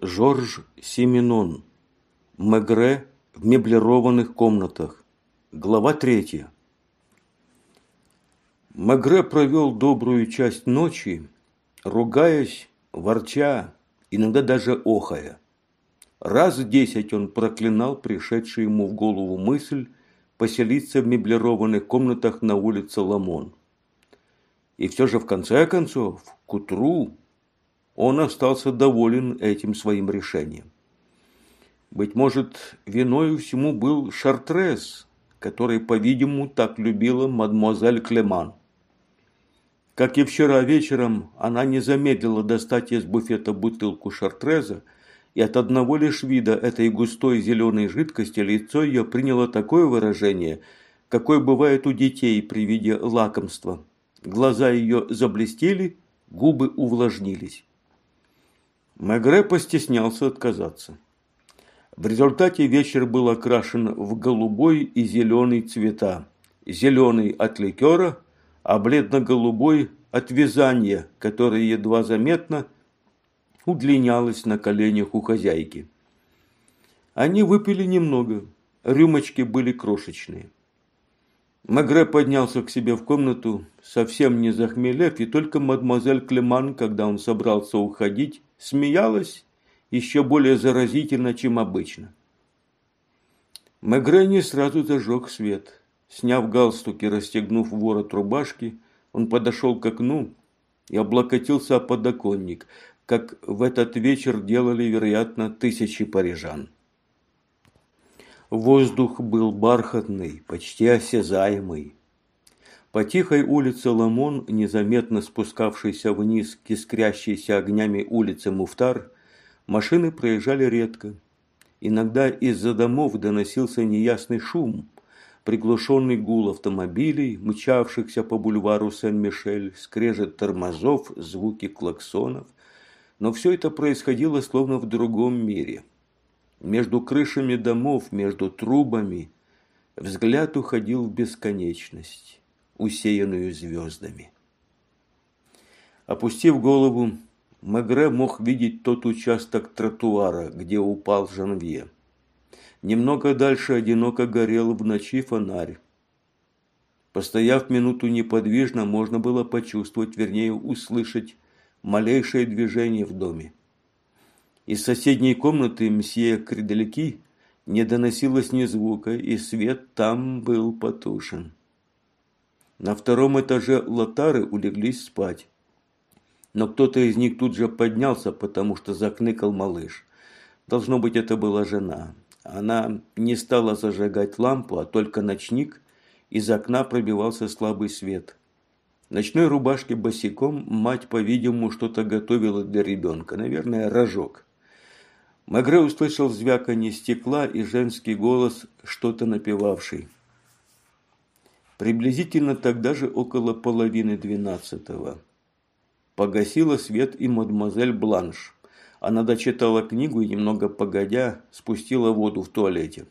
Жорж Семенон. Мегре в меблированных комнатах. Глава третья. Мегре провел добрую часть ночи, ругаясь, ворча, иногда даже охая. Раз десять он проклинал пришедшую ему в голову мысль поселиться в меблированных комнатах на улице Ламон. И все же в конце концов, к утру, он остался доволен этим своим решением. Быть может, виною всему был Шартрез, который, по-видимому, так любила мадемуазель Клеман. Как и вчера вечером, она не замедлила достать из буфета бутылку Шартреза, и от одного лишь вида этой густой зеленой жидкости лицо ее приняло такое выражение, какое бывает у детей при виде лакомства. Глаза ее заблестели, губы увлажнились. Мегре постеснялся отказаться. В результате вечер был окрашен в голубой и зеленый цвета. Зеленый от ликера, а бледно-голубой от вязания, которое едва заметно удлинялось на коленях у хозяйки. Они выпили немного, рюмочки были крошечные. Магре поднялся к себе в комнату, совсем не захмелев, и только мадемуазель Клеман, когда он собрался уходить, смеялась еще более заразительно, чем обычно. Мегре не сразу зажег свет. Сняв галстук и расстегнув ворот рубашки, он подошел к окну и облокотился о подоконник, как в этот вечер делали, вероятно, тысячи парижан. Воздух был бархатный, почти осязаемый. По тихой улице Ламон, незаметно спускавшейся вниз к искрящейся огнями улице Муфтар, машины проезжали редко. Иногда из-за домов доносился неясный шум, приглушенный гул автомобилей, мчавшихся по бульвару Сен-Мишель, скрежет тормозов, звуки клаксонов. Но все это происходило словно в другом мире – между крышами домов, между трубами взгляд уходил в бесконечность, усеянную звездами. Опустив голову, Мегре мог видеть тот участок тротуара, где упал Жанвье. Немного дальше одиноко горел в ночи фонарь. Постояв минуту неподвижно, можно было почувствовать, вернее услышать малейшее движение в доме. Из соседней комнаты мсье Кределяки не доносилось ни звука, и свет там был потушен. На втором этаже лотары улеглись спать. Но кто-то из них тут же поднялся, потому что закныкал малыш. Должно быть, это была жена. Она не стала зажигать лампу, а только ночник. Из окна пробивался слабый свет. В ночной рубашке босиком мать, по-видимому, что-то готовила для ребенка. Наверное, рожок. Магре услышал звяканье стекла и женский голос, что-то напевавший. Приблизительно тогда же около половины двенадцатого. Погасила свет и мадемуазель Бланш. Она дочитала книгу и, немного погодя, спустила воду в туалете.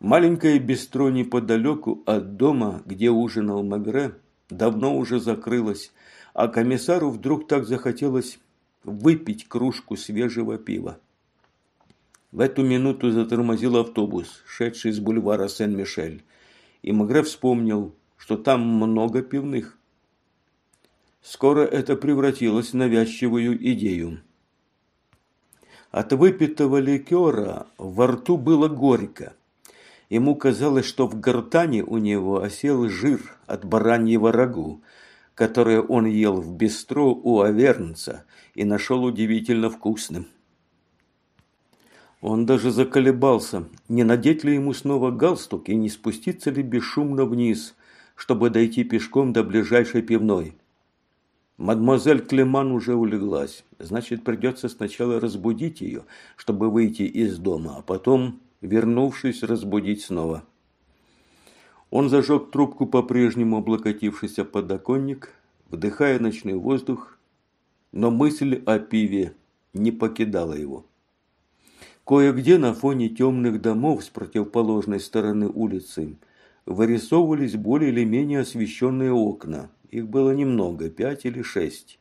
Маленькое бистро неподалеку от дома, где ужинал Магре, давно уже закрылось, а комиссару вдруг так захотелось выпить кружку свежего пива. В эту минуту затормозил автобус, шедший с бульвара Сен-Мишель, и Магре вспомнил, что там много пивных. Скоро это превратилось в навязчивую идею. От выпитого ликера во рту было горько. Ему казалось, что в гортани у него осел жир от бараньего рагу, которое он ел в бистро у Авернца и нашел удивительно вкусным. Он даже заколебался, не надеть ли ему снова галстук и не спуститься ли бесшумно вниз, чтобы дойти пешком до ближайшей пивной. Мадемуазель Клеман уже улеглась, значит, придется сначала разбудить ее, чтобы выйти из дома, а потом, вернувшись, разбудить снова. Он зажег трубку, по-прежнему облокотившись о подоконник, вдыхая ночной воздух, но мысль о пиве не покидала его. Кое-где на фоне темных домов с противоположной стороны улицы вырисовывались более или менее освещенные окна. Их было немного, пять или шесть.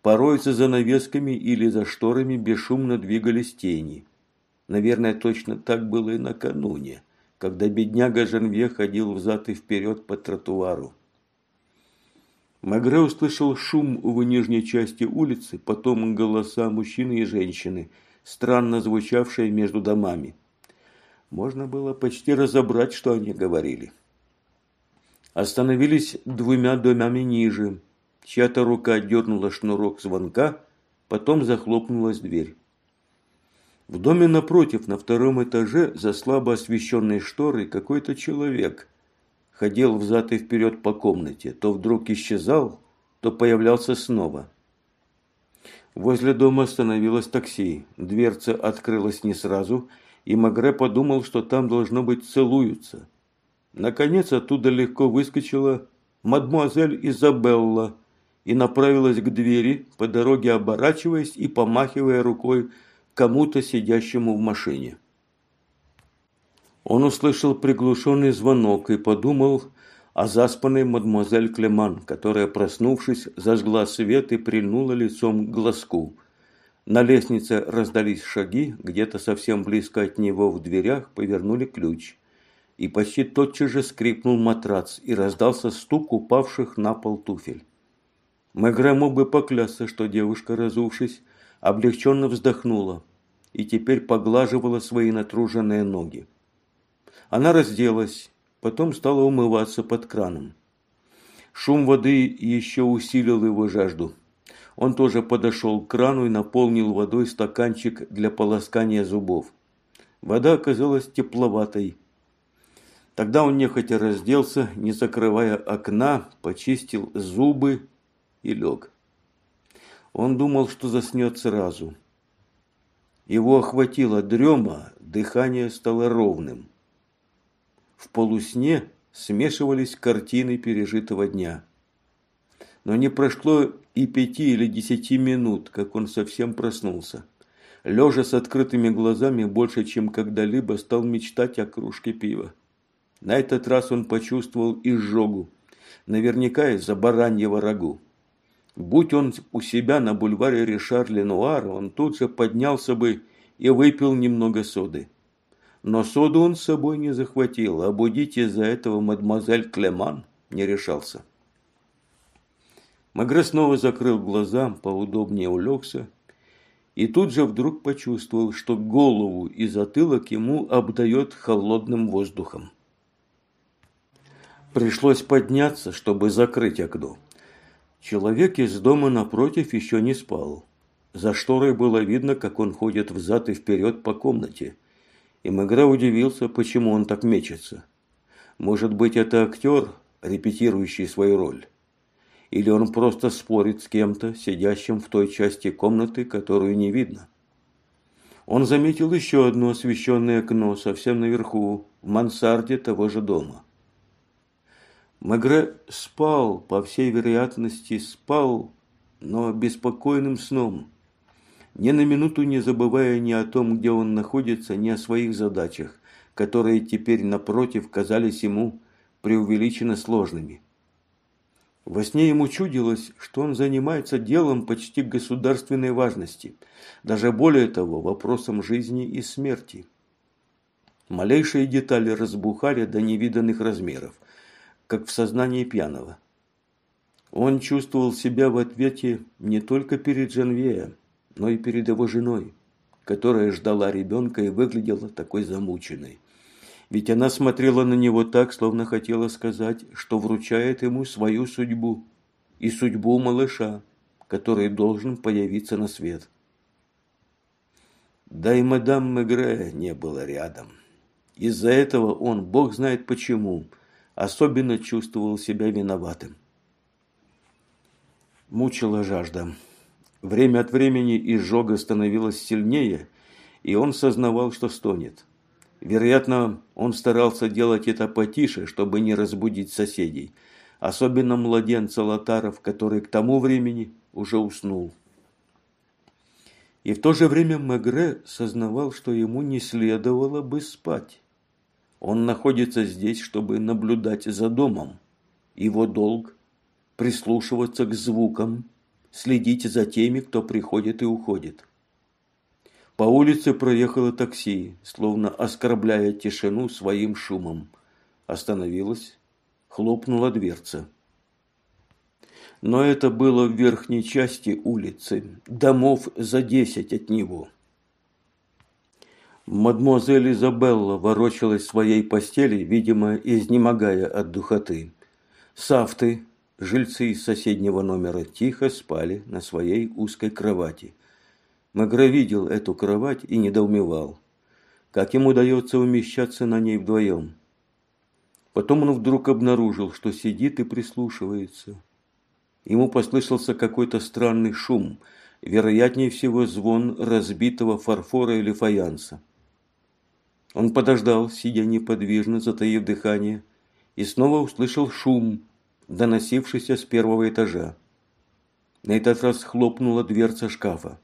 Порой за занавесками или за шторами бесшумно двигались тени. Наверное, точно так было и накануне, когда бедняга Жанве ходил взад и вперед по тротуару. Магре услышал шум в нижней части улицы, потом голоса мужчины и женщины, странно звучавшие между домами. Можно было почти разобрать, что они говорили. Остановились двумя домами ниже. Чья-то рука дернула шнурок звонка, потом захлопнулась дверь. В доме напротив, на втором этаже, за слабо освещенной шторой, какой-то человек ходил взад и вперед по комнате, то вдруг исчезал, то появлялся снова. Возле дома остановилось такси. Дверца открылась не сразу, и Магре подумал, что там должно быть целуются. Наконец оттуда легко выскочила мадмуазель Изабелла и направилась к двери, по дороге оборачиваясь и помахивая рукой кому-то сидящему в машине. Он услышал приглушенный звонок и подумал о заспанной мадемуазель Клеман, которая, проснувшись, зажгла свет и прильнула лицом к глазку. На лестнице раздались шаги, где-то совсем близко от него в дверях повернули ключ. И почти тотчас же скрипнул матрац, и раздался стук упавших на пол туфель. Мегре мог бы поклясться, что девушка, разувшись, облегченно вздохнула и теперь поглаживала свои натруженные ноги. Она разделась, потом стала умываться под краном. Шум воды еще усилил его жажду. Он тоже подошел к крану и наполнил водой стаканчик для полоскания зубов. Вода оказалась тепловатой. Тогда он нехотя разделся, не закрывая окна, почистил зубы и лег. Он думал, что заснет сразу. Его охватила дрема, дыхание стало ровным. В полусне смешивались картины пережитого дня. Но не прошло и пяти или десяти минут, как он совсем проснулся. Лежа с открытыми глазами, больше, чем когда-либо стал мечтать о кружке пива. На этот раз он почувствовал изжогу, наверняка из-за бараньего рагу. Будь он у себя на бульваре Ришар-Ленуар, он тут же поднялся бы и выпил немного соды. Но соду он с собой не захватил, а будить из-за этого мадемуазель Клеман не решался. Магре снова закрыл глаза, поудобнее улегся, и тут же вдруг почувствовал, что голову и затылок ему обдает холодным воздухом. Пришлось подняться, чтобы закрыть окно. Человек из дома напротив еще не спал. За шторой было видно, как он ходит взад и вперед по комнате. И Мегре удивился, почему он так мечется. Может быть, это актер, репетирующий свою роль? Или он просто спорит с кем-то, сидящим в той части комнаты, которую не видно? Он заметил еще одно освещенное окно совсем наверху, в мансарде того же дома. Мегре спал, по всей вероятности, спал, но беспокойным сном, ни на минуту не забывая ни о том, где он находится, ни о своих задачах, которые теперь, напротив, казались ему преувеличенно сложными. Во сне ему чудилось, что он занимается делом почти государственной важности, даже более того, вопросом жизни и смерти. Малейшие детали разбухали до невиданных размеров – как в сознании пьяного. Он чувствовал себя в ответе не только перед Жанвеем, но и перед его женой, которая ждала ребенка и выглядела такой замученной. Ведь она смотрела на него так, словно хотела сказать, что вручает ему свою судьбу и судьбу малыша, который должен появиться на свет. Да и мадам Мегре не было рядом. Из-за этого он, бог знает почему, особенно чувствовал себя виноватым. Мучила жажда. Время от времени изжога становилась сильнее, и он сознавал, что стонет. Вероятно, он старался делать это потише, чтобы не разбудить соседей, особенно младенца Лотаров, который к тому времени уже уснул. И в то же время Мегре сознавал, что ему не следовало бы спать. Он находится здесь, чтобы наблюдать за домом. Его долг – прислушиваться к звукам, следите за теми, кто приходит и уходит. По улице проехало такси, словно оскорбляя тишину своим шумом. Остановилась, хлопнула дверца. Но это было в верхней части улицы, домов за десять от него. Мадемуазель Изабелла ворочалась в своей постели, видимо, изнемогая от духоты. Сафты, жильцы из соседнего номера, тихо спали на своей узкой кровати. Магра видел эту кровать и недоумевал, как ему удается умещаться на ней вдвоем. Потом он вдруг обнаружил, что сидит и прислушивается. Ему послышался какой-то странный шум, вероятнее всего звон разбитого фарфора или фаянса. Он подождал, сидя неподвижно, затаив дыхание, и снова услышал шум, доносившийся с первого этажа. На этот раз хлопнула дверца шкафа.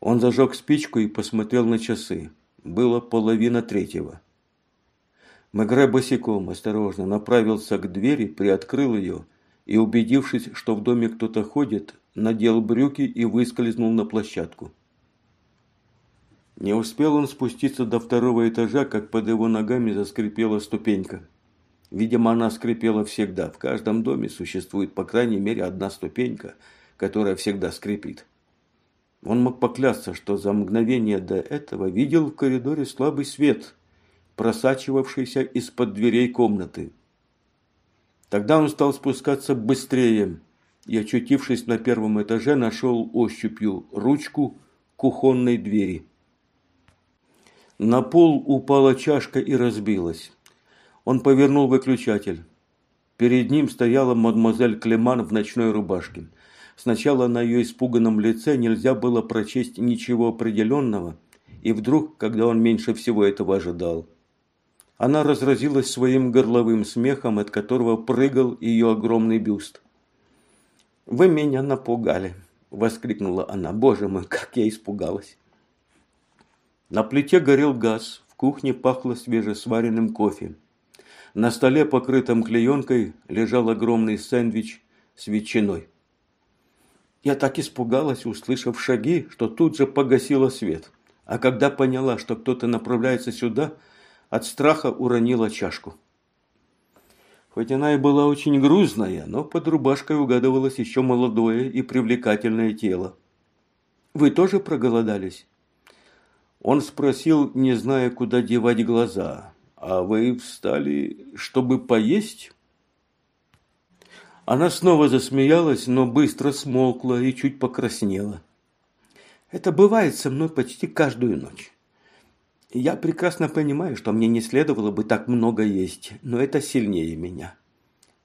Он зажег спичку и посмотрел на часы. Было половина третьего. Мегре босиком осторожно направился к двери, приоткрыл ее и, убедившись, что в доме кто-то ходит, надел брюки и выскользнул на площадку. Не успел он спуститься до второго этажа, как под его ногами заскрипела ступенька. Видимо, она скрипела всегда. В каждом доме существует, по крайней мере, одна ступенька, которая всегда скрипит. Он мог поклясться, что за мгновение до этого видел в коридоре слабый свет, просачивавшийся из-под дверей комнаты. Тогда он стал спускаться быстрее и, очутившись на первом этаже, нашел ощупью ручку кухонной двери. На пол упала чашка и разбилась. Он повернул выключатель. Перед ним стояла мадемуазель Клеман в ночной рубашке. Сначала на ее испуганном лице нельзя было прочесть ничего определенного, и вдруг, когда он меньше всего этого ожидал, она разразилась своим горловым смехом, от которого прыгал ее огромный бюст. «Вы меня напугали!» – воскликнула она. «Боже мой, как я испугалась!» На плите горел газ, в кухне пахло свежесваренным кофе. На столе, покрытом клеенкой, лежал огромный сэндвич с ветчиной. Я так испугалась, услышав шаги, что тут же погасила свет. А когда поняла, что кто-то направляется сюда, от страха уронила чашку. Хоть она и была очень грузная, но под рубашкой угадывалось еще молодое и привлекательное тело. «Вы тоже проголодались?» Он спросил, не зная, куда девать глаза. «А вы встали, чтобы поесть?» Она снова засмеялась, но быстро смолкла и чуть покраснела. «Это бывает со мной почти каждую ночь. Я прекрасно понимаю, что мне не следовало бы так много есть, но это сильнее меня.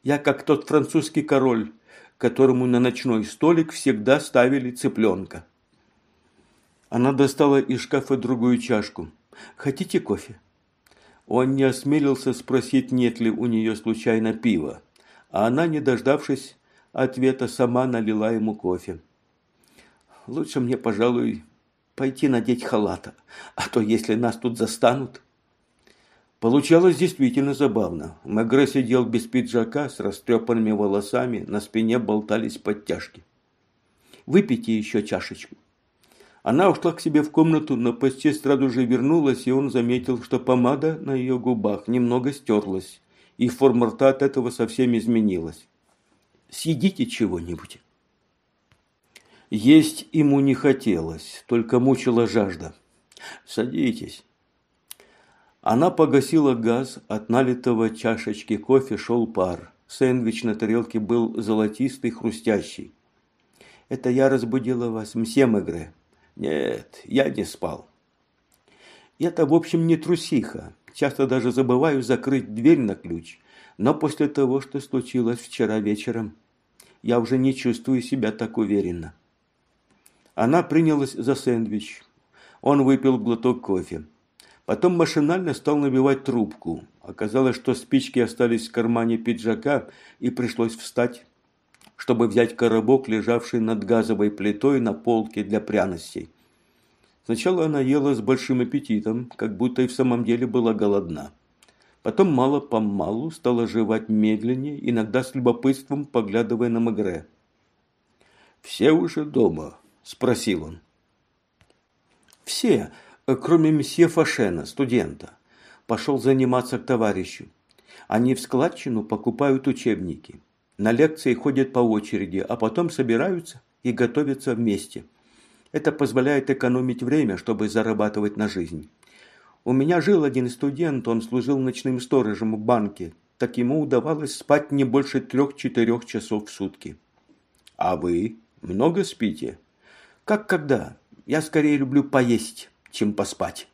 Я как тот французский король, которому на ночной столик всегда ставили цыпленка. Она достала из шкафа другую чашку. «Хотите кофе?» Он не осмелился спросить, нет ли у нее случайно пива, а она, не дождавшись ответа, сама налила ему кофе. «Лучше мне, пожалуй, пойти надеть халата, а то если нас тут застанут...» Получалось действительно забавно. Мегре сидел без пиджака, с растрепанными волосами, на спине болтались подтяжки. «Выпейте еще чашечку», она ушла к себе в комнату, но почти сразу же вернулась, и он заметил, что помада на ее губах немного стерлась, и форма рта от этого совсем изменилась. «Съедите чего-нибудь». Есть ему не хотелось, только мучила жажда. «Садитесь». Она погасила газ, от налитого чашечки кофе шел пар. Сэндвич на тарелке был золотистый, хрустящий. «Это я разбудила вас, мсье Мегре», нет, я не спал. Я-то, в общем, не трусиха. Часто даже забываю закрыть дверь на ключ. Но после того, что случилось вчера вечером, я уже не чувствую себя так уверенно. Она принялась за сэндвич. Он выпил глоток кофе. Потом машинально стал набивать трубку. Оказалось, что спички остались в кармане пиджака, и пришлось встать чтобы взять коробок, лежавший над газовой плитой на полке для пряностей. Сначала она ела с большим аппетитом, как будто и в самом деле была голодна. Потом мало-помалу стала жевать медленнее, иногда с любопытством поглядывая на Магре. «Все уже дома?» – спросил он. «Все, кроме месье Фашена, студента. Пошел заниматься к товарищу. Они в складчину покупают учебники. На лекции ходят по очереди, а потом собираются и готовятся вместе. Это позволяет экономить время, чтобы зарабатывать на жизнь. У меня жил один студент, он служил ночным сторожем в банке. Так ему удавалось спать не больше трех-четырех часов в сутки. А вы много спите? Как когда? Я скорее люблю поесть, чем поспать.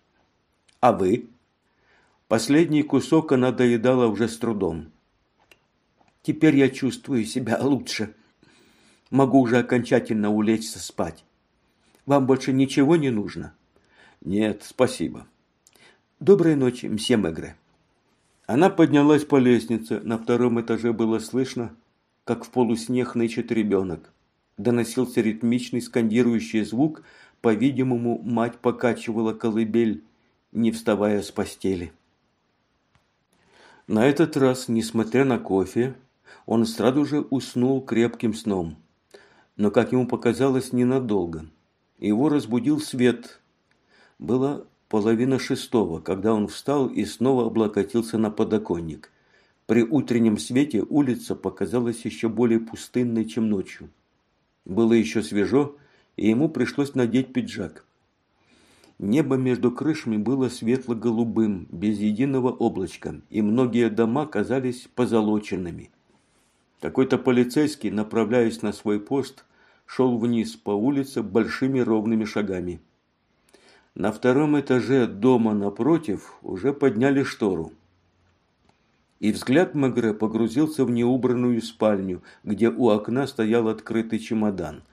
А вы? Последний кусок она доедала уже с трудом. Теперь я чувствую себя лучше. Могу уже окончательно улечься спать. Вам больше ничего не нужно? Нет, спасибо. Доброй ночи, мсье Мегре. Она поднялась по лестнице. На втором этаже было слышно, как в полусне хнычет ребенок. Доносился ритмичный скандирующий звук. По-видимому, мать покачивала колыбель, не вставая с постели. На этот раз, несмотря на кофе, он сразу же уснул крепким сном. Но, как ему показалось, ненадолго. Его разбудил свет. Было половина шестого, когда он встал и снова облокотился на подоконник. При утреннем свете улица показалась еще более пустынной, чем ночью. Было еще свежо, и ему пришлось надеть пиджак. Небо между крышами было светло-голубым, без единого облачка, и многие дома казались позолоченными. Какой-то полицейский, направляясь на свой пост, шел вниз по улице большими ровными шагами. На втором этаже дома напротив уже подняли штору. И взгляд Мегре погрузился в неубранную спальню, где у окна стоял открытый чемодан.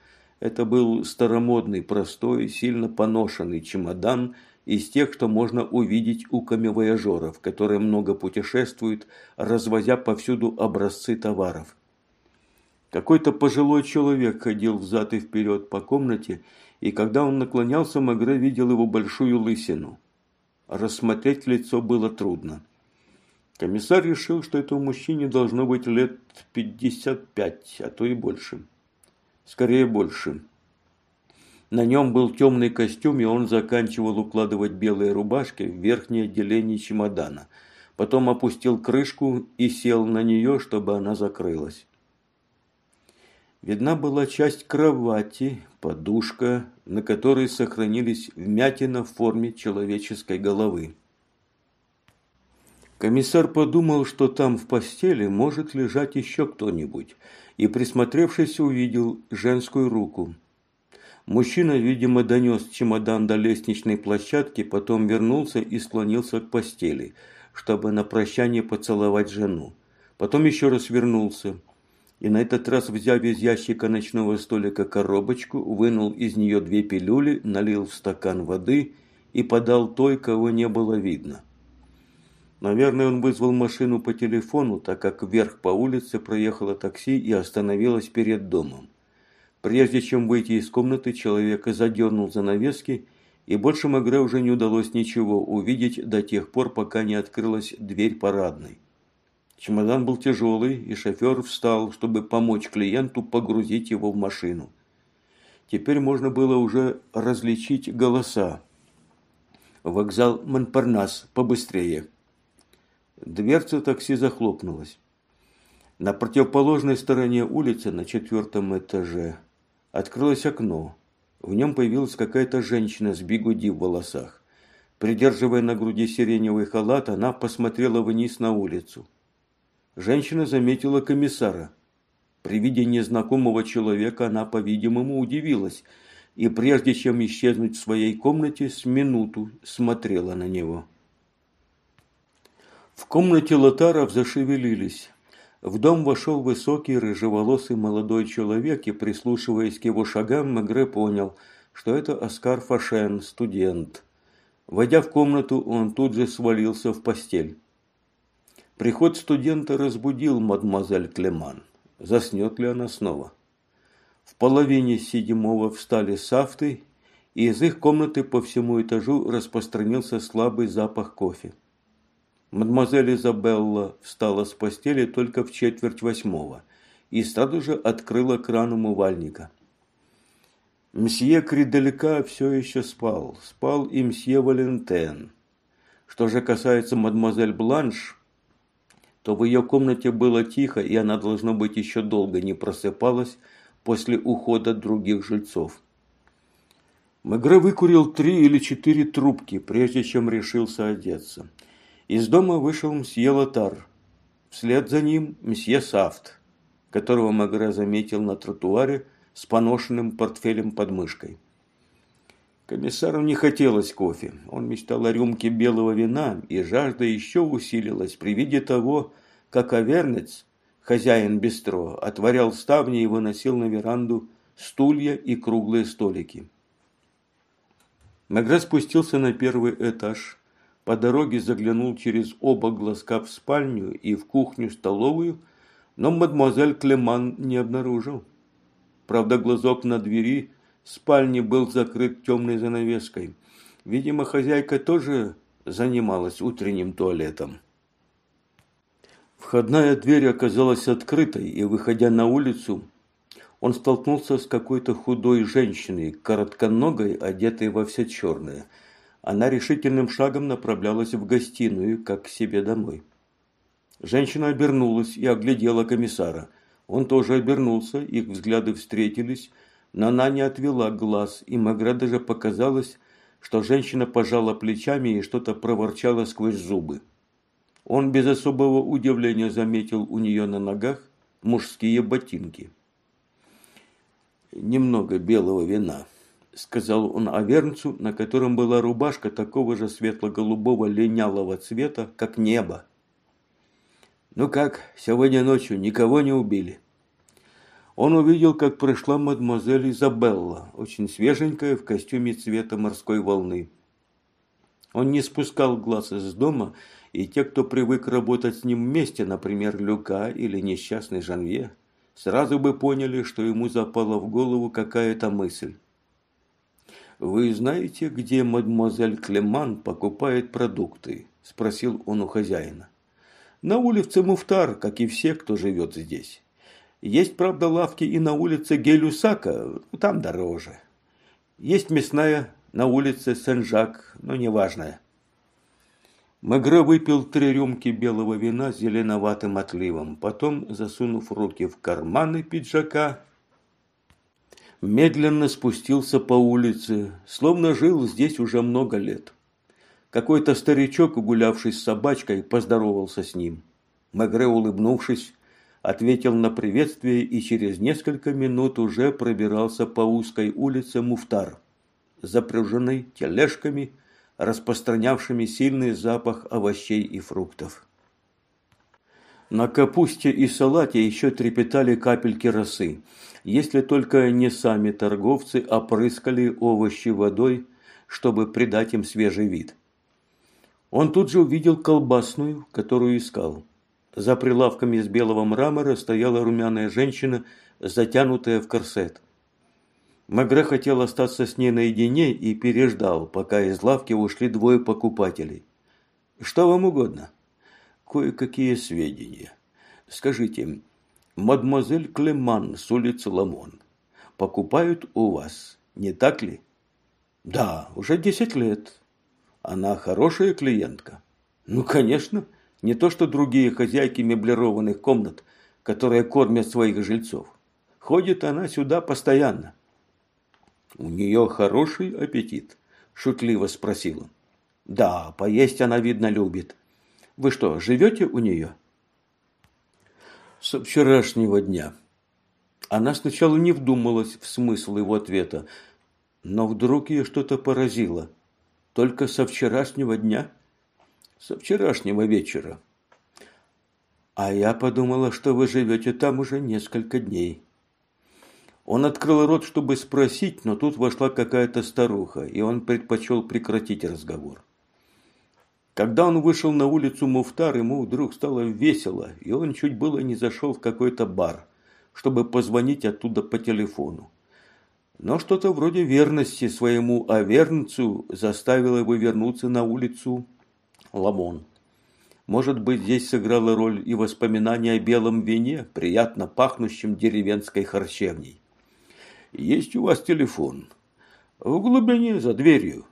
Это был старомодный, простой, сильно поношенный чемодан из тех, что можно увидеть у камевояжеров, которые много путешествуют, развозя повсюду образцы товаров. Какой-то пожилой человек ходил взад и вперед по комнате и когда он наклонялся, Магре видел его большую лысину. Рассмотреть лицо было трудно. Комиссар решил, что этому мужчине должно быть лет 55, а то и больше. Скорее больше. На нем был темный костюм, и он заканчивал укладывать белые рубашки в верхнее отделение чемодана. Потом опустил крышку и сел на нее, чтобы она закрылась. Видна была часть кровати, подушка, на которой сохранились вмятина в форме человеческой головы. Комиссар подумал, что там в постели может лежать еще кто-нибудь, и, присмотревшись, увидел женскую руку. Мужчина, видимо, донес чемодан до лестничной площадки, потом вернулся и склонился к постели, чтобы на прощание поцеловать жену. Потом еще раз вернулся – и на этот раз, взяв из ящика ночного столика коробочку, вынул из нее две пилюли, налил в стакан воды и подал той, кого не было видно. Наверное, он вызвал машину по телефону, так как вверх по улице проехало такси и остановилось перед домом. Прежде чем выйти из комнаты, человек задернул занавески, и больше Магре уже не удалось ничего увидеть до тех пор, пока не открылась дверь парадной. Чемодан был тяжелый, и шофер встал, чтобы помочь клиенту погрузить его в машину. Теперь можно было уже различить голоса. Вокзал Монпарнас, побыстрее. Дверца такси захлопнулась. На противоположной стороне улицы, на четвертом этаже, открылось окно. В нем появилась какая-то женщина с бигуди в волосах. Придерживая на груди сиреневый халат, она посмотрела вниз на улицу женщина заметила комиссара. При виде незнакомого человека она, по-видимому, удивилась и прежде чем исчезнуть в своей комнате, с минуту смотрела на него. В комнате Лотаров зашевелились. В дом вошел высокий рыжеволосый молодой человек, и, прислушиваясь к его шагам, Мегре понял, что это Оскар Фашен, студент. Войдя в комнату, он тут же свалился в постель. Приход студента разбудил мадемуазель Клеман. Заснет ли она снова? В половине седьмого встали сафты, и из их комнаты по всему этажу распространился слабый запах кофе. Мадемуазель Изабелла встала с постели только в четверть восьмого и сразу же открыла кран умывальника. Мсье Кридалека все еще спал. Спал и мсье Валентен. Что же касается мадемуазель Бланш, то в ее комнате было тихо, и она, должно быть, еще долго не просыпалась после ухода других жильцов. Мегре выкурил три или четыре трубки, прежде чем решился одеться. Из дома вышел мсье Лотар. Вслед за ним мсье Сафт, которого Мегре заметил на тротуаре с поношенным портфелем под мышкой. Комиссару не хотелось кофе. Он мечтал о рюмке белого вина, и жажда еще усилилась при виде того, как Авернец, хозяин бистро, отворял ставни и выносил на веранду стулья и круглые столики. Мегре спустился на первый этаж, по дороге заглянул через оба глазка в спальню и в кухню-столовую, но мадемуазель Клеман не обнаружил. Правда, глазок на двери спальни был закрыт темной занавеской. Видимо, хозяйка тоже занималась утренним туалетом. Входная дверь оказалась открытой, и, выходя на улицу, он столкнулся с какой-то худой женщиной, коротконогой, одетой во все черное. Она решительным шагом направлялась в гостиную, как к себе домой. Женщина обернулась и оглядела комиссара. Он тоже обернулся, их взгляды встретились – но она не отвела глаз, и Магре даже показалось, что женщина пожала плечами и что-то проворчала сквозь зубы. Он без особого удивления заметил у нее на ногах мужские ботинки. «Немного белого вина», – сказал он Авернцу, на котором была рубашка такого же светло-голубого линялого цвета, как небо. «Ну как, сегодня ночью никого не убили?» он увидел, как прошла мадемуазель Изабелла, очень свеженькая, в костюме цвета морской волны. Он не спускал глаз из дома, и те, кто привык работать с ним вместе, например, Люка или несчастный Жанве, сразу бы поняли, что ему запала в голову какая-то мысль. «Вы знаете, где мадемуазель Клеман покупает продукты?» – спросил он у хозяина. «На улице Муфтар, как и все, кто живет здесь». Есть, правда, лавки и на улице Гелюсака, там дороже. Есть мясная на улице Сен-Жак, но неважная. Магре выпил три рюмки белого вина с зеленоватым отливом, потом, засунув руки в карманы пиджака, медленно спустился по улице, словно жил здесь уже много лет. Какой-то старичок, гулявший с собачкой, поздоровался с ним. Магре, улыбнувшись, ответил на приветствие и через несколько минут уже пробирался по узкой улице Муфтар, запряженной тележками, распространявшими сильный запах овощей и фруктов. На капусте и салате еще трепетали капельки росы, если только не сами торговцы опрыскали овощи водой, чтобы придать им свежий вид. Он тут же увидел колбасную, которую искал. За прилавками из белого мрамора стояла румяная женщина, затянутая в корсет. Магре хотел остаться с ней наедине и переждал, пока из лавки ушли двое покупателей. «Что вам угодно?» «Кое-какие сведения. Скажите, мадемуазель Клеман с улицы Ламон покупают у вас, не так ли?» «Да, уже десять лет. Она хорошая клиентка?» «Ну, конечно. Не то, что другие хозяйки меблированных комнат, которые кормят своих жильцов. Ходит она сюда постоянно. У нее хороший аппетит, шутливо спросил он. Да, поесть она, видно, любит. Вы что, живете у нее? С вчерашнего дня. Она сначала не вдумалась в смысл его ответа, но вдруг ее что-то поразило. Только со вчерашнего дня – со вчерашнего вечера. А я подумала, что вы живете там уже несколько дней. Он открыл рот, чтобы спросить, но тут вошла какая-то старуха, и он предпочел прекратить разговор. Когда он вышел на улицу Муфтар, ему вдруг стало весело, и он чуть было не зашел в какой-то бар, чтобы позвонить оттуда по телефону. Но что-то вроде верности своему авернцу заставило его вернуться на улицу Ламон. Может быть, здесь сыграла роль и воспоминание о белом вине, приятно пахнущем деревенской харчевней. Есть у вас телефон? В глубине, за дверью.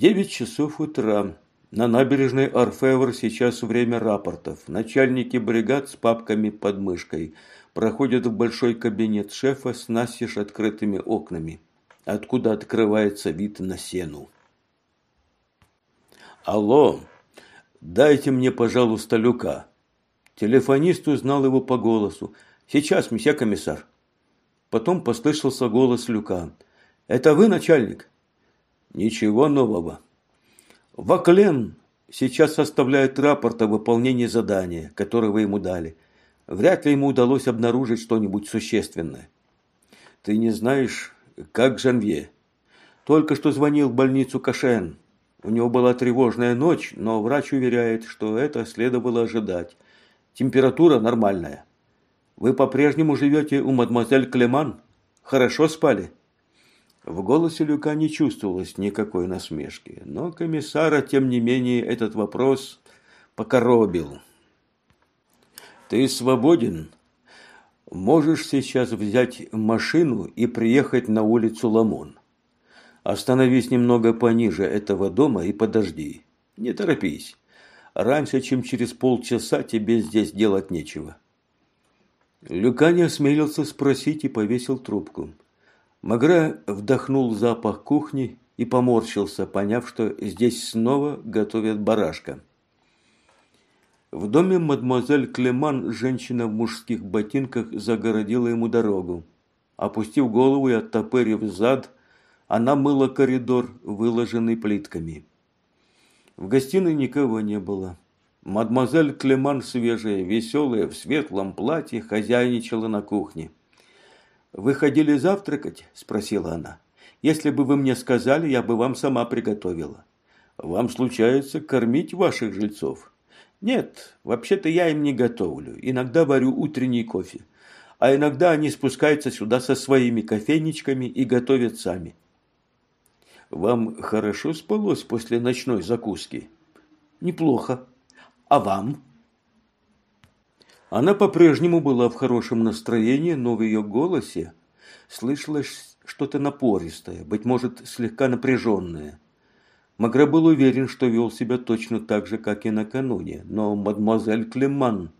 Девять часов утра. На набережной Орфевр сейчас время рапортов. Начальники бригад с папками под мышкой проходят в большой кабинет шефа с настежь открытыми окнами, откуда открывается вид на сену. «Алло, дайте мне, пожалуйста, люка». Телефонист узнал его по голосу. «Сейчас, месье комиссар». Потом послышался голос люка. «Это вы, начальник?» «Ничего нового. Ваклен сейчас составляет рапорт о выполнении задания, которое вы ему дали. Вряд ли ему удалось обнаружить что-нибудь существенное. Ты не знаешь, как Жанвье? Только что звонил в больницу Кашен. У него была тревожная ночь, но врач уверяет, что это следовало ожидать. Температура нормальная. Вы по-прежнему живете у мадемуазель Клеман? Хорошо спали? В голосе Люка не чувствовалось никакой насмешки, но комиссара, тем не менее, этот вопрос покоробил. «Ты свободен? Можешь сейчас взять машину и приехать на улицу Ламон. Остановись немного пониже этого дома и подожди. Не торопись. Раньше, чем через полчаса, тебе здесь делать нечего». Люка не осмелился спросить и повесил трубку. Магра вдохнул запах кухни и поморщился, поняв, что здесь снова готовят барашка. В доме мадемуазель Клеман женщина в мужских ботинках загородила ему дорогу. Опустив голову и оттопырив зад, она мыла коридор, выложенный плитками. В гостиной никого не было. Мадемуазель Клеман свежая, веселая, в светлом платье, хозяйничала на кухне. «Вы ходили завтракать?» – спросила она. «Если бы вы мне сказали, я бы вам сама приготовила». «Вам случается кормить ваших жильцов?» «Нет, вообще-то я им не готовлю. Иногда варю утренний кофе. А иногда они спускаются сюда со своими кофейничками и готовят сами». «Вам хорошо спалось после ночной закуски?» «Неплохо. А вам?» Она по-прежнему была в хорошем настроении, но в ее голосе слышалось что-то напористое, быть может, слегка напряженное. Магре был уверен, что вел себя точно так же, как и накануне, но мадемуазель Клеман,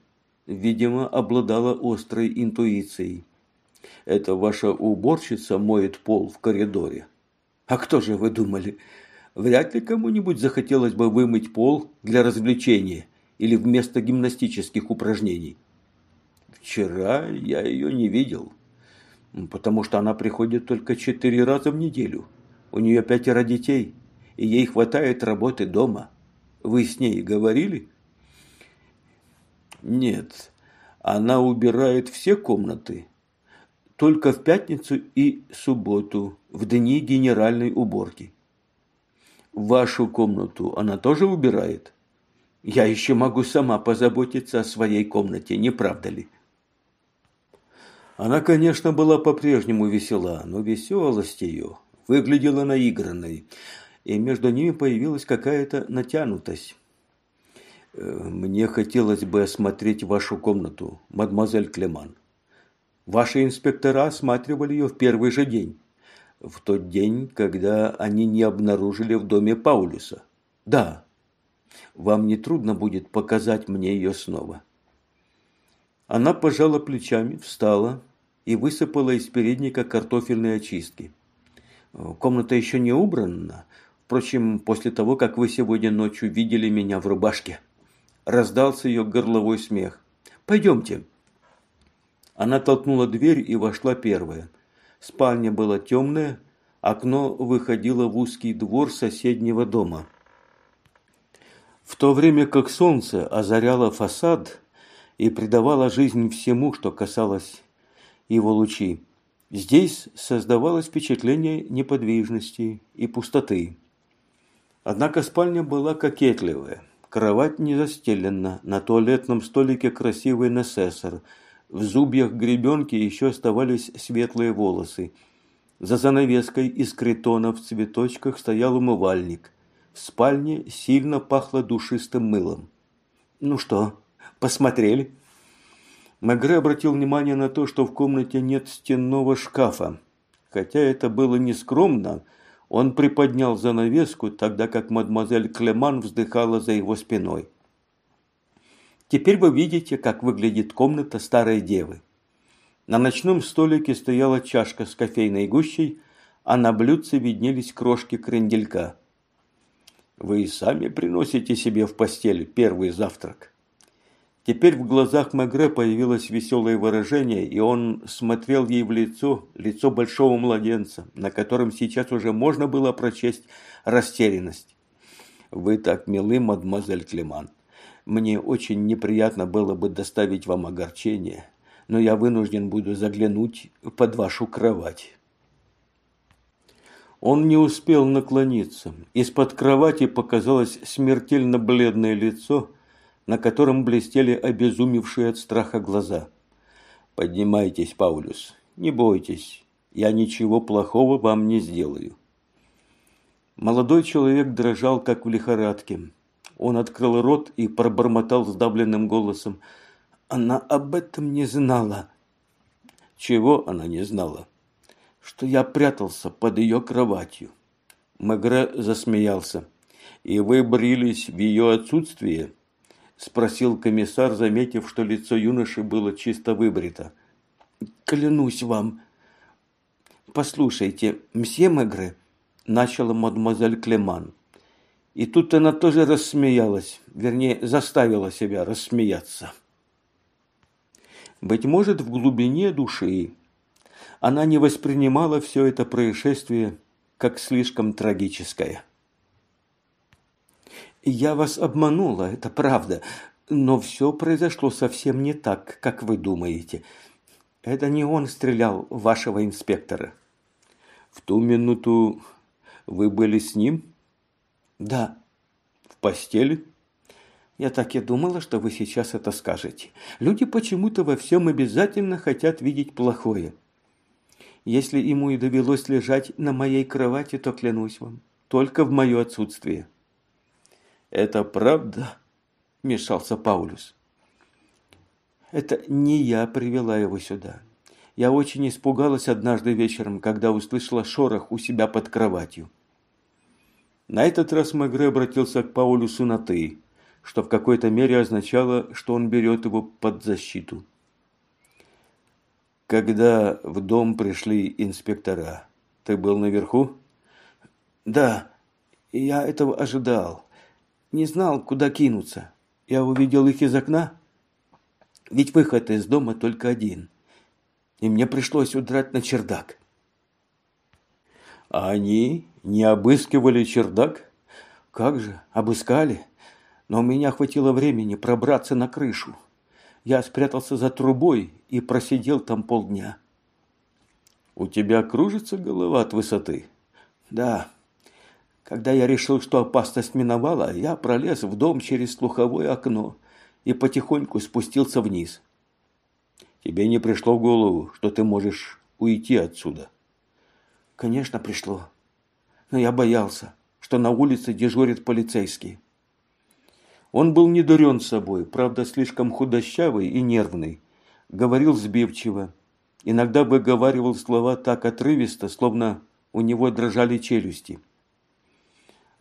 видимо, обладала острой интуицией. «Это ваша уборщица моет пол в коридоре». «А кто же вы думали? Вряд ли кому-нибудь захотелось бы вымыть пол для развлечения» или вместо гимнастических упражнений. Вчера я ее не видел, потому что она приходит только четыре раза в неделю. У нее пятеро детей, и ей хватает работы дома. Вы с ней говорили? Нет, она убирает все комнаты, только в пятницу и субботу, в дни генеральной уборки. Вашу комнату она тоже убирает? Я еще могу сама позаботиться о своей комнате, не правда ли? Она, конечно, была по-прежнему весела, но веселость ее выглядела наигранной, и между ними появилась какая-то натянутость. «Э, «Мне хотелось бы осмотреть вашу комнату, мадемуазель Клеман. Ваши инспектора осматривали ее в первый же день, в тот день, когда они не обнаружили в доме Паулюса. Да, вам не трудно будет показать мне ее снова». Она пожала плечами, встала и высыпала из передника картофельные очистки. «Комната еще не убрана. Впрочем, после того, как вы сегодня ночью видели меня в рубашке». Раздался ее горловой смех. «Пойдемте». Она толкнула дверь и вошла первая. Спальня была темная, окно выходило в узкий двор соседнего дома. В то время как солнце озаряло фасад и придавало жизнь всему, что касалось его лучи, здесь создавалось впечатление неподвижности и пустоты. Однако спальня была кокетливая. Кровать не застелена, на туалетном столике красивый несессор, в зубьях гребенки еще оставались светлые волосы. За занавеской из критона в цветочках стоял умывальник – спальне сильно пахло душистым мылом. «Ну что, посмотрели?» Мегре обратил внимание на то, что в комнате нет стенного шкафа. Хотя это было не скромно, он приподнял занавеску, тогда как мадемуазель Клеман вздыхала за его спиной. Теперь вы видите, как выглядит комната старой девы. На ночном столике стояла чашка с кофейной гущей, а на блюдце виднелись крошки кренделька. Вы и сами приносите себе в постель первый завтрак. Теперь в глазах Мегре появилось веселое выражение, и он смотрел ей в лицо, лицо большого младенца, на котором сейчас уже можно было прочесть растерянность. «Вы так милы, мадемуазель Клеман. Мне очень неприятно было бы доставить вам огорчение, но я вынужден буду заглянуть под вашу кровать». Он не успел наклониться. Из-под кровати показалось смертельно бледное лицо – на котором блестели обезумевшие от страха глаза. «Поднимайтесь, Паулюс, не бойтесь, я ничего плохого вам не сделаю». Молодой человек дрожал, как в лихорадке. Он открыл рот и пробормотал сдавленным голосом. «Она об этом не знала». «Чего она не знала?» «Что я прятался под ее кроватью». Мегре засмеялся. «И вы брились в ее отсутствие?» спросил комиссар, заметив, что лицо юноши было чисто выбрито. «Клянусь вам!» «Послушайте, мсье Мегре», – начала мадемуазель Клеман. И тут она тоже рассмеялась, вернее, заставила себя рассмеяться. Быть может, в глубине души она не воспринимала все это происшествие как слишком трагическое. Я вас обманула, это правда, но все произошло совсем не так, как вы думаете. Это не он стрелял вашего инспектора. В ту минуту вы были с ним? Да. В постели? Я так и думала, что вы сейчас это скажете. Люди почему-то во всем обязательно хотят видеть плохое. Если ему и довелось лежать на моей кровати, то клянусь вам, только в мое отсутствие. «Это правда?» – мешался Паулюс. «Это не я привела его сюда. Я очень испугалась однажды вечером, когда услышала шорох у себя под кроватью». На этот раз Мегре обратился к Паулюсу на «ты», что в какой-то мере означало, что он берет его под защиту. «Когда в дом пришли инспектора, ты был наверху?» «Да, я этого ожидал не знал, куда кинуться. Я увидел их из окна, ведь выход из дома только один. И мне пришлось удрать на чердак. А они не обыскивали чердак? Как же, обыскали. Но у меня хватило времени пробраться на крышу. Я спрятался за трубой и просидел там полдня. У тебя кружится голова от высоты? Да, когда я решил, что опасность миновала, я пролез в дом через слуховое окно и потихоньку спустился вниз. Тебе не пришло в голову, что ты можешь уйти отсюда? Конечно, пришло. Но я боялся, что на улице дежурят полицейские. Он был не дурен собой, правда, слишком худощавый и нервный. Говорил сбивчиво. Иногда выговаривал слова так отрывисто, словно у него дрожали челюсти.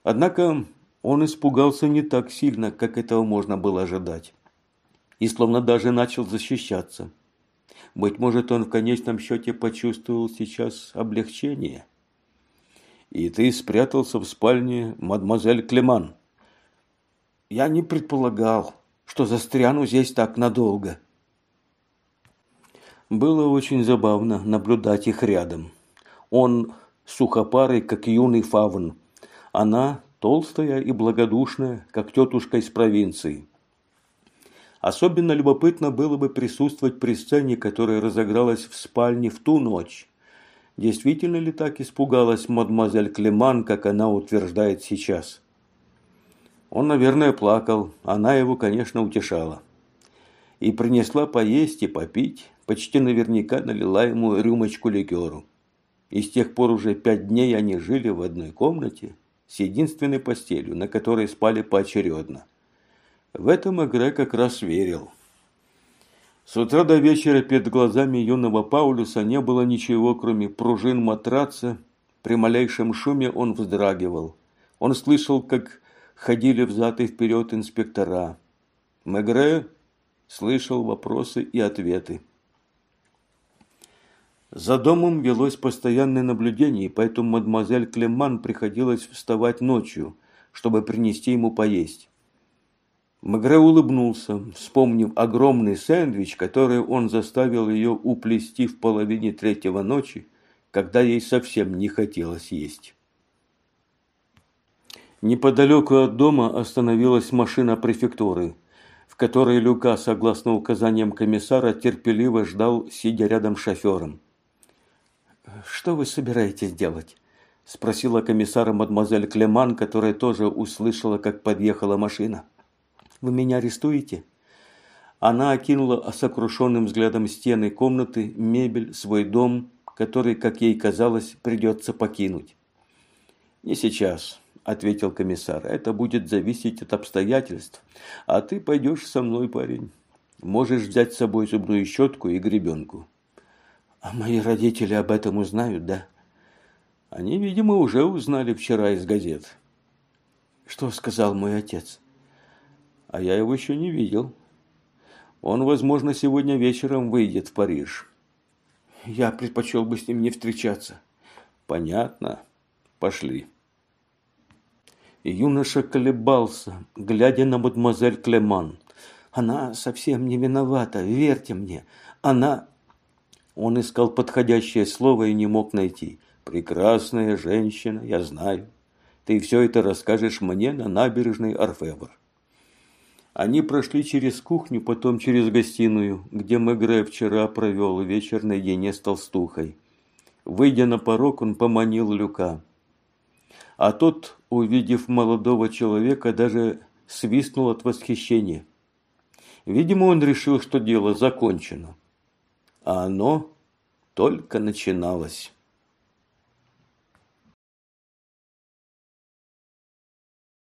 Однако он испугался не так сильно, как этого можно было ожидать. И словно даже начал защищаться. Быть может, он в конечном счете почувствовал сейчас облегчение. И ты спрятался в спальне мадемуазель Клеман. Я не предполагал, что застряну здесь так надолго. Было очень забавно наблюдать их рядом. Он сухопарый, как юный фавн, она толстая и благодушная, как тетушка из провинции. Особенно любопытно было бы присутствовать при сцене, которая разыгралась в спальне в ту ночь. Действительно ли так испугалась мадемуазель Клеман, как она утверждает сейчас? Он, наверное, плакал, она его, конечно, утешала. И принесла поесть и попить, почти наверняка налила ему рюмочку ликеру. И с тех пор уже пять дней они жили в одной комнате, с единственной постелью, на которой спали поочередно. В этом Эгре как раз верил. С утра до вечера перед глазами юного Паулюса не было ничего, кроме пружин матраца. При малейшем шуме он вздрагивал. Он слышал, как ходили взад и вперед инспектора. Мегре слышал вопросы и ответы. За домом велось постоянное наблюдение, поэтому мадемуазель Клеман приходилось вставать ночью, чтобы принести ему поесть. Мегре улыбнулся, вспомнив огромный сэндвич, который он заставил ее уплести в половине третьего ночи, когда ей совсем не хотелось есть. Неподалеку от дома остановилась машина префектуры, в которой Люка, согласно указаниям комиссара, терпеливо ждал, сидя рядом с шофером. «Что вы собираетесь делать?» – спросила комиссара мадемуазель Клеман, которая тоже услышала, как подъехала машина. Вы меня арестуете?» Она окинула сокрушенным взглядом стены комнаты, мебель, свой дом, который, как ей казалось, придется покинуть. «Не сейчас», – ответил комиссар. «Это будет зависеть от обстоятельств. А ты пойдешь со мной, парень. Можешь взять с собой зубную щетку и гребенку». «А мои родители об этом узнают, да?» «Они, видимо, уже узнали вчера из газет». «Что сказал мой отец?» а я его еще не видел. Он, возможно, сегодня вечером выйдет в Париж. Я предпочел бы с ним не встречаться. Понятно. Пошли. Юноша колебался, глядя на мадемуазель Клеман. Она совсем не виновата, верьте мне. Она... Он искал подходящее слово и не мог найти. Прекрасная женщина, я знаю. Ты все это расскажешь мне на набережной Орфевр. Они прошли через кухню, потом через гостиную, где Мегре вчера провел вечер наедине с толстухой. Выйдя на порог, он поманил Люка. А тот, увидев молодого человека, даже свистнул от восхищения. Видимо, он решил, что дело закончено. А оно только начиналось.